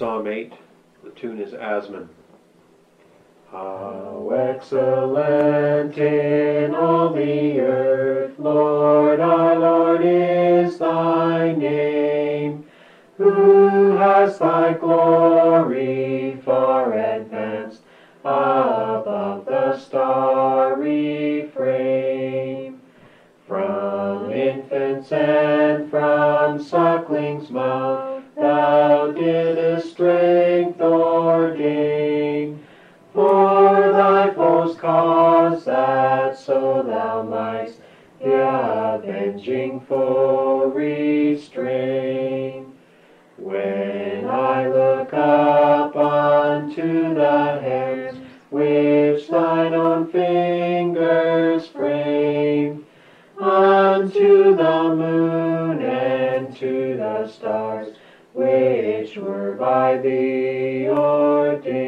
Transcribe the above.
Psalm 8, the tune is Asman. How excellent in all the earth, Lord, our Lord, is thy name, who has thy glory far advanced above the starry frame. From infants and from sucklings' mouth, girdest strength nor gain, for thy foes cause that so thou might'st the avenging foe restrain. When I look up unto the hands which thine own fingers frame, unto the moon and to the stars, which were by thee ordained.